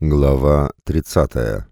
Глава 30.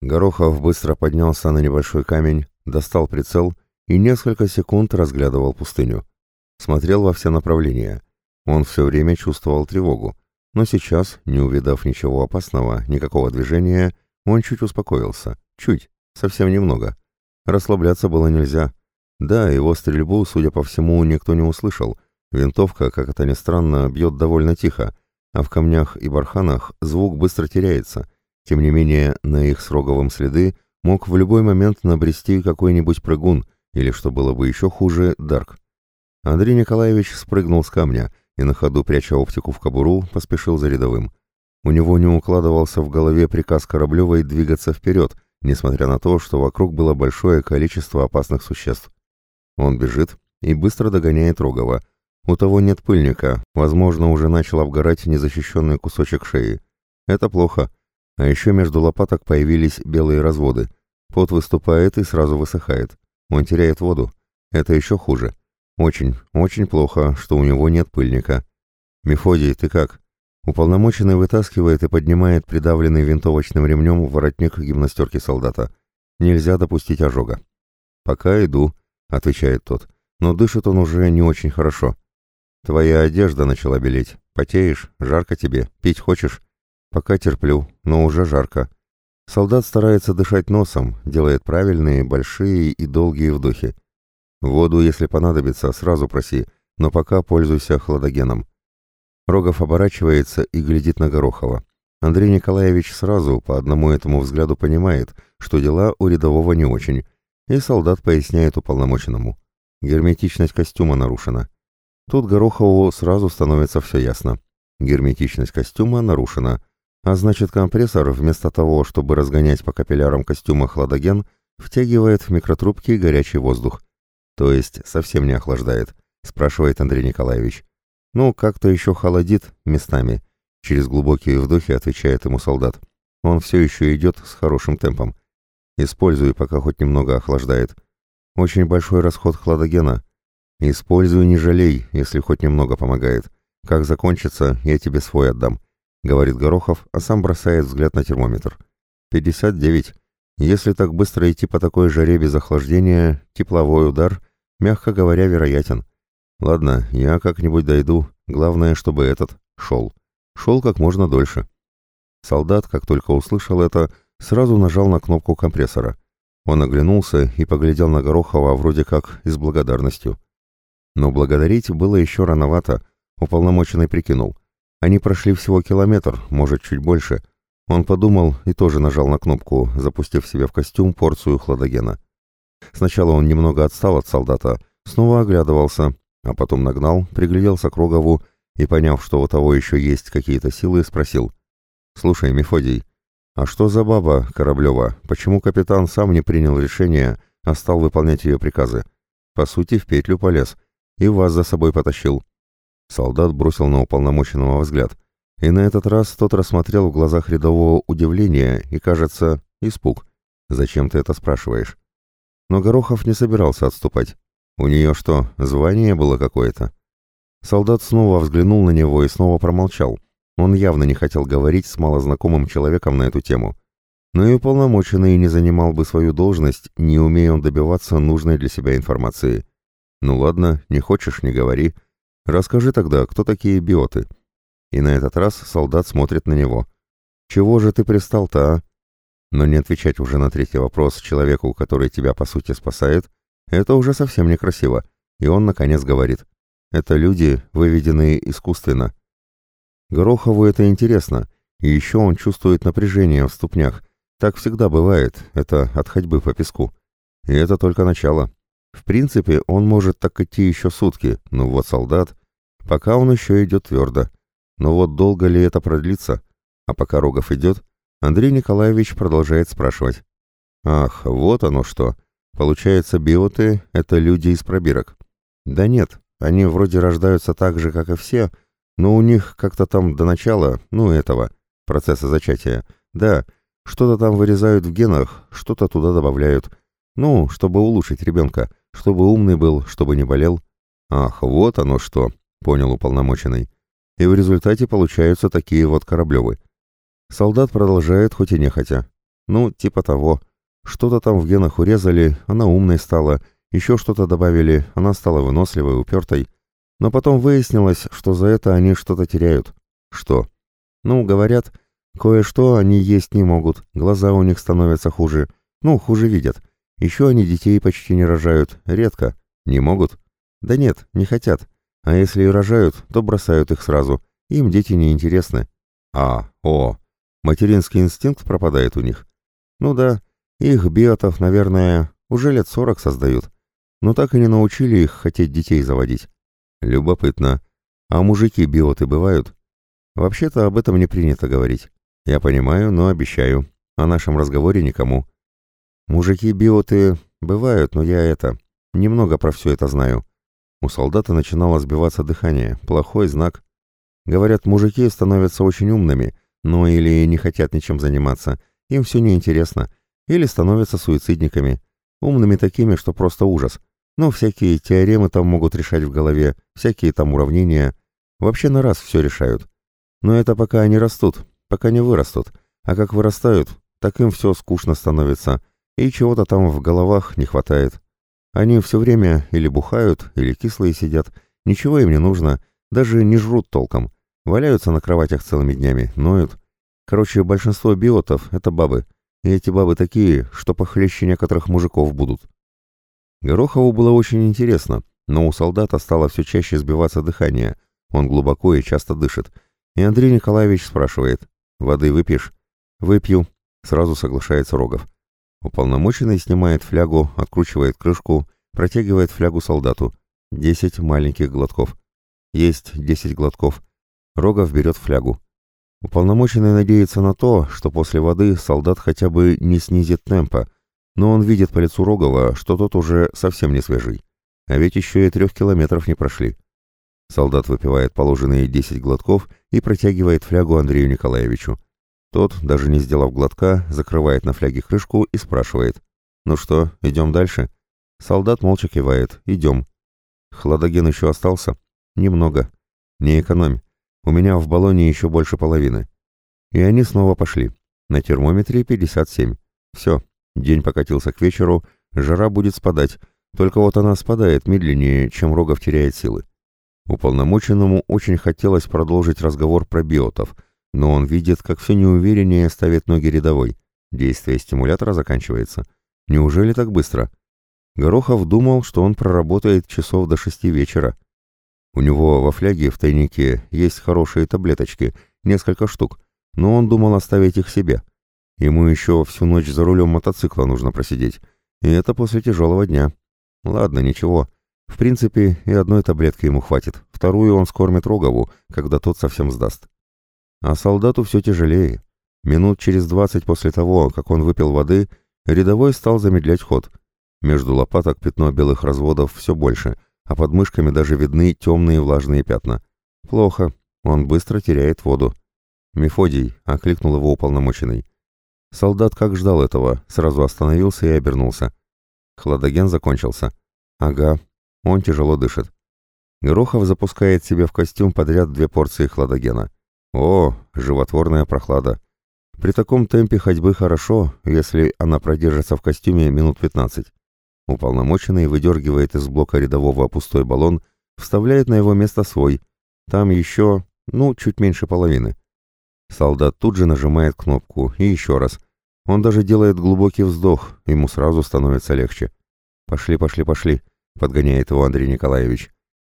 Горохов быстро поднялся на небольшой камень, достал прицел и несколько секунд разглядывал пустыню. Смотрел во все направления. Он все время чувствовал тревогу, но сейчас, не увидав ничего опасного, никакого движения, он чуть успокоился. Чуть, совсем немного. Расслабляться было нельзя. Да, его стрельбу, судя по всему, никто не услышал. Винтовка, как это ни странно, бьет довольно тихо, а в камнях и барханах звук быстро теряется. Тем не менее, на их с Роговым следы мог в любой момент набрести какой-нибудь прыгун, или, что было бы еще хуже, Дарк. Андрей Николаевич спрыгнул с камня и на ходу, пряча оптику в кобуру, поспешил за рядовым. У него не укладывался в голове приказ Кораблевой двигаться вперед, несмотря на то, что вокруг было большое количество опасных существ. Он бежит и быстро догоняет Рогова, у того нет пыльника, возможно, уже начал обгорать незащищенный кусочек шеи. Это плохо. А еще между лопаток появились белые разводы. Пот выступает и сразу высыхает. Он теряет воду. Это еще хуже. Очень, очень плохо, что у него нет пыльника. «Мефодий, ты как?» Уполномоченный вытаскивает и поднимает придавленный винтовочным ремнем воротник гимнастерки солдата. Нельзя допустить ожога. «Пока иду», — отвечает тот. «Но дышит он уже не очень хорошо. Твоя одежда начала белеть. Потеешь, жарко тебе, пить хочешь? Пока терплю, но уже жарко. Солдат старается дышать носом, делает правильные, большие и долгие вдохи. Воду, если понадобится, сразу проси, но пока пользуйся хладогеном. Рогов оборачивается и глядит на Горохова. Андрей Николаевич сразу по одному этому взгляду понимает, что дела у рядового не очень, и солдат поясняет уполномоченному. Герметичность костюма нарушена. Тут Горохову сразу становится все ясно. Герметичность костюма нарушена, а значит компрессор, вместо того, чтобы разгонять по капиллярам костюма хладоген, втягивает в микротрубки горячий воздух. То есть совсем не охлаждает, спрашивает Андрей Николаевич. Ну, как-то еще холодит местами. Через глубокие вдохи отвечает ему солдат. Он все еще идет с хорошим темпом. Используй, пока хоть немного охлаждает. Очень большой расход хладогена, «Используй, не жалей, если хоть немного помогает. Как закончится, я тебе свой отдам», — говорит Горохов, а сам бросает взгляд на термометр. «Пятьдесят девять. Если так быстро идти по такой жаре без охлаждения, тепловой удар, мягко говоря, вероятен. Ладно, я как-нибудь дойду, главное, чтобы этот шел. Шел как можно дольше». Солдат, как только услышал это, сразу нажал на кнопку компрессора. Он оглянулся и поглядел на Горохова вроде как и с благодарностью. Но благодарить было еще рановато, уполномоченный прикинул. Они прошли всего километр, может, чуть больше. Он подумал и тоже нажал на кнопку, запустив себе в костюм порцию хладогена. Сначала он немного отстал от солдата, снова оглядывался, а потом нагнал, пригляделся к Рогову и, поняв, что у того еще есть какие-то силы, спросил. «Слушай, Мефодий, а что за баба Кораблева? Почему капитан сам не принял решение, а стал выполнять ее приказы? По сути, в петлю полез» и вас за собой потащил». Солдат бросил на уполномоченного взгляд, и на этот раз тот рассмотрел в глазах рядового удивление и, кажется, испуг. «Зачем ты это спрашиваешь?» Но Горохов не собирался отступать. У нее что, звание было какое-то? Солдат снова взглянул на него и снова промолчал. Он явно не хотел говорить с малознакомым человеком на эту тему. Но и уполномоченный не занимал бы свою должность, не умея он добиваться нужной для себя информации. «Ну ладно, не хочешь, не говори. Расскажи тогда, кто такие биоты?» И на этот раз солдат смотрит на него. «Чего же ты пристал-то, а?» Но не отвечать уже на третий вопрос человеку, который тебя по сути спасает, это уже совсем некрасиво. И он наконец говорит. «Это люди, выведенные искусственно». Горохову это интересно, и еще он чувствует напряжение в ступнях. Так всегда бывает, это от ходьбы по песку. И это только начало. В принципе, он может так идти еще сутки, но вот солдат... Пока он еще идет твердо. Но вот долго ли это продлится? А пока Рогов идет, Андрей Николаевич продолжает спрашивать. Ах, вот оно что. Получается, биоты — это люди из пробирок. Да нет, они вроде рождаются так же, как и все, но у них как-то там до начала, ну этого, процесса зачатия, да, что-то там вырезают в генах, что-то туда добавляют. Ну, чтобы улучшить ребенка. Чтобы умный был, чтобы не болел. Ах, вот оно что, понял уполномоченный. И в результате получаются такие вот Кораблевы. Солдат продолжает, хоть и нехотя. Ну, типа того. Что-то там в генах урезали, она умной стала, еще что-то добавили, она стала выносливой, упертой. Но потом выяснилось, что за это они что-то теряют. Что? Ну, говорят, кое-что они есть не могут, глаза у них становятся хуже. Ну, хуже видят. Еще они детей почти не рожают, редко. Не могут? Да нет, не хотят. А если и рожают, то бросают их сразу. Им дети не интересны. А, о, материнский инстинкт пропадает у них. Ну да, их биотов, наверное, уже лет сорок создают. Но так и не научили их хотеть детей заводить. Любопытно. А мужики биоты бывают? Вообще-то об этом не принято говорить. Я понимаю, но обещаю. О нашем разговоре никому. Мужики-биоты бывают, но я это... Немного про все это знаю. У солдата начинало сбиваться дыхание. Плохой знак. Говорят, мужики становятся очень умными, но или не хотят ничем заниматься. Им все неинтересно. Или становятся суицидниками. Умными такими, что просто ужас. Ну, всякие теоремы там могут решать в голове, всякие там уравнения. Вообще на раз все решают. Но это пока они растут, пока не вырастут. А как вырастают, так им все скучно становится, и чего-то там в головах не хватает. Они все время или бухают, или кислые сидят, ничего им не нужно, даже не жрут толком. Валяются на кроватях целыми днями, ноют. Короче, большинство биотов — это бабы. И эти бабы такие, что похлеще некоторых мужиков будут. Горохову было очень интересно, но у солдата стало все чаще сбиваться дыхание. Он глубоко и часто дышит. И Андрей Николаевич спрашивает, «Воды выпьешь?» «Выпью», — сразу соглашается Рогов. Уполномоченный снимает флягу, откручивает крышку, протягивает флягу солдату. Десять маленьких глотков. Есть десять глотков. Рогов берет флягу. Уполномоченный надеется на то, что после воды солдат хотя бы не снизит темпа, но он видит по лицу Рогова, что тот уже совсем не свежий. А ведь еще и трех километров не прошли. Солдат выпивает положенные десять глотков и протягивает флягу Андрею Николаевичу. Тот, даже не сделав глотка, закрывает на фляге крышку и спрашивает. «Ну что, идем дальше?» Солдат молча кивает. «Идем». «Хладоген еще остался?» «Немного. Не экономь. У меня в баллоне еще больше половины». И они снова пошли. На термометре 57. Все, День покатился к вечеру, жара будет спадать, только вот она спадает медленнее, чем Рогов теряет силы. Уполномоченному очень хотелось продолжить разговор про биотов, но он видит, как все неувереннее ставит ноги рядовой. Действие стимулятора заканчивается. Неужели так быстро? Горохов думал, что он проработает часов до шести вечера. У него во фляге в тайнике есть хорошие таблеточки, несколько штук, но он думал оставить их себе. Ему еще всю ночь за рулем мотоцикла нужно просидеть. И это после тяжелого дня. Ладно, ничего. В принципе, и одной таблетки ему хватит. Вторую он скормит Рогову, когда тот совсем сдаст. А солдату все тяжелее. Минут через двадцать после того, как он выпил воды, рядовой стал замедлять ход. Между лопаток пятно белых разводов все больше, а под мышками даже видны темные влажные пятна. Плохо, он быстро теряет воду. «Мефодий», — окликнул его уполномоченный. Солдат как ждал этого, сразу остановился и обернулся. Хладоген закончился. Ага, он тяжело дышит. Горохов запускает себе в костюм подряд две порции хладогена. О, животворная прохлада. При таком темпе ходьбы хорошо, если она продержится в костюме минут 15. Уполномоченный выдергивает из блока рядового пустой баллон, вставляет на его место свой. Там еще, ну, чуть меньше половины. Солдат тут же нажимает кнопку, и еще раз. Он даже делает глубокий вздох, ему сразу становится легче. «Пошли, пошли, пошли», — подгоняет его Андрей Николаевич.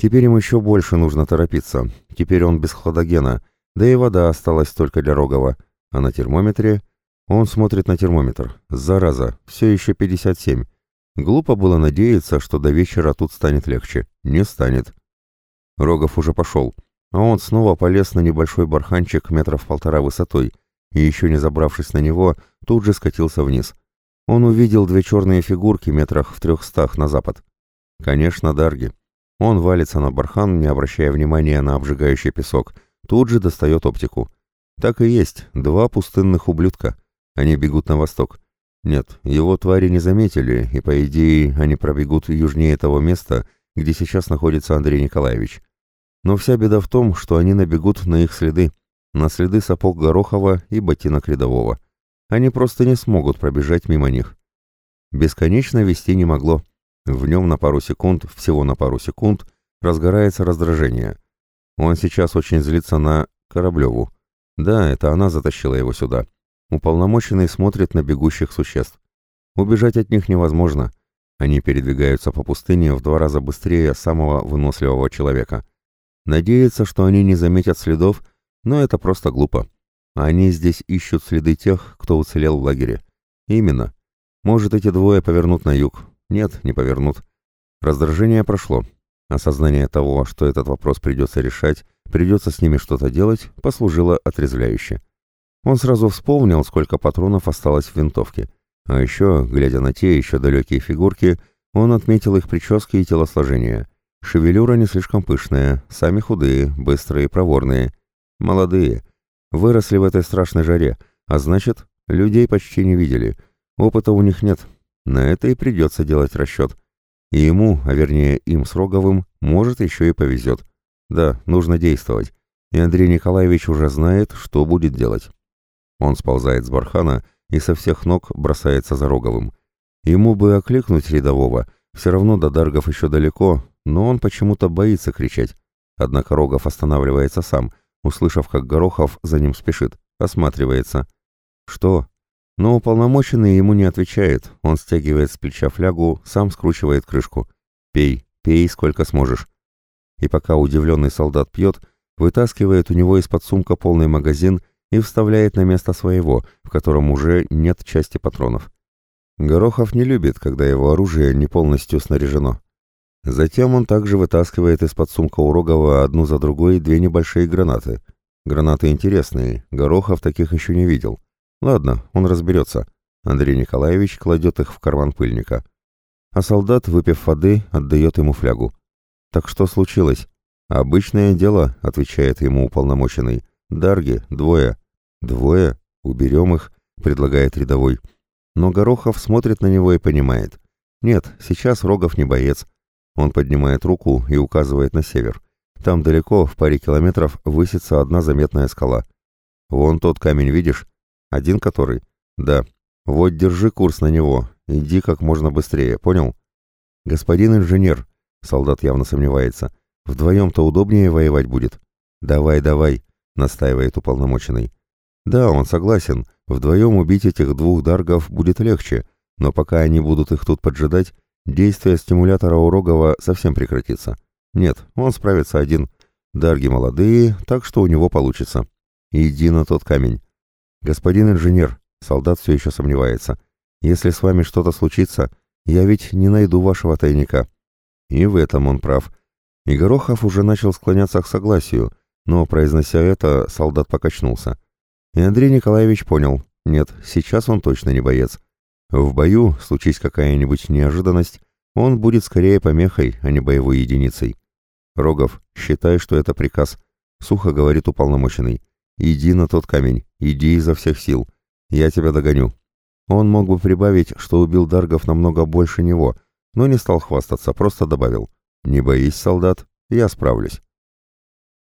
«Теперь ему еще больше нужно торопиться. Теперь он без хладогена, да и вода осталась только для Рогова. А на термометре...» Он смотрит на термометр. Зараза, все еще 57. Глупо было надеяться, что до вечера тут станет легче. Не станет. Рогов уже пошел а он снова полез на небольшой барханчик метров полтора высотой, и еще не забравшись на него, тут же скатился вниз. Он увидел две черные фигурки метрах в трехстах на запад. Конечно, Дарги. Он валится на бархан, не обращая внимания на обжигающий песок, тут же достает оптику. Так и есть, два пустынных ублюдка. Они бегут на восток. Нет, его твари не заметили, и, по идее, они пробегут южнее того места, где сейчас находится Андрей Николаевич. Но вся беда в том, что они набегут на их следы. на следы сапог Горохова и ботинок рядового. Они просто не смогут пробежать мимо них. Бесконечно вести не могло. В нем на пару секунд, всего на пару секунд, разгорается раздражение. Он сейчас очень злится на Кораблеву. Да, это она затащила его сюда. Уполномоченный смотрит на бегущих существ. Убежать от них невозможно. Они передвигаются по пустыне в два раза быстрее самого выносливого человека. Надеяться, что они не заметят следов, но это просто глупо. Они здесь ищут следы тех, кто уцелел в лагере. Именно. Может, эти двое повернут на юг. Нет, не повернут. Раздражение прошло. Осознание того, что этот вопрос придется решать, придется с ними что-то делать, послужило отрезвляюще. Он сразу вспомнил, сколько патронов осталось в винтовке. А еще, глядя на те еще далекие фигурки, он отметил их прически и телосложение. Шевелюра не слишком пышная, сами худые, быстрые, проворные. Молодые. Выросли в этой страшной жаре, а значит, людей почти не видели. Опыта у них нет. На это и придется делать расчет. И ему, а вернее им с Роговым, может еще и повезет. Да, нужно действовать. И Андрей Николаевич уже знает, что будет делать. Он сползает с бархана и со всех ног бросается за Роговым. Ему бы окликнуть рядового, все равно до Даргов еще далеко, но он почему-то боится кричать. Однако Рогов останавливается сам, услышав, как Горохов за ним спешит, осматривается. «Что?» Но уполномоченный ему не отвечает, он стягивает с плеча флягу, сам скручивает крышку. «Пей, пей, сколько сможешь». И пока удивленный солдат пьет, вытаскивает у него из-под сумка полный магазин и вставляет на место своего, в котором уже нет части патронов. Горохов не любит, когда его оружие не полностью снаряжено. Затем он также вытаскивает из-под сумка у Рогова одну за другой две небольшие гранаты. Гранаты интересные, Горохов таких еще не видел. Ладно, он разберется. Андрей Николаевич кладет их в карман пыльника. А солдат, выпив воды, отдает ему флягу. «Так что случилось?» «Обычное дело», — отвечает ему уполномоченный. «Дарги, двое». «Двое? Уберем их», — предлагает рядовой. Но Горохов смотрит на него и понимает. «Нет, сейчас Рогов не боец». Он поднимает руку и указывает на север. Там далеко, в паре километров, высится одна заметная скала. «Вон тот камень, видишь? Один который?» «Да. Вот держи курс на него. Иди как можно быстрее, понял?» «Господин инженер», — солдат явно сомневается, — «вдвоем-то удобнее воевать будет». «Давай, давай», — настаивает уполномоченный. Да, он согласен, вдвоем убить этих двух даргов будет легче, но пока они будут их тут поджидать, действие стимулятора Урогова совсем прекратится. Нет, он справится один. Дарги молодые, так что у него получится. Иди на тот камень. Господин инженер, солдат все еще сомневается, если с вами что-то случится, я ведь не найду вашего тайника. И в этом он прав. И Горохов уже начал склоняться к согласию, но, произнося это, солдат покачнулся. И Андрей Николаевич понял, нет, сейчас он точно не боец. В бою, случись какая-нибудь неожиданность, он будет скорее помехой, а не боевой единицей. «Рогов, считай, что это приказ», — сухо говорит уполномоченный. «Иди на тот камень, иди изо всех сил. Я тебя догоню». Он мог бы прибавить, что убил Даргов намного больше него, но не стал хвастаться, просто добавил. «Не боись, солдат, я справлюсь».